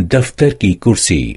दफ्तर की कुर्सी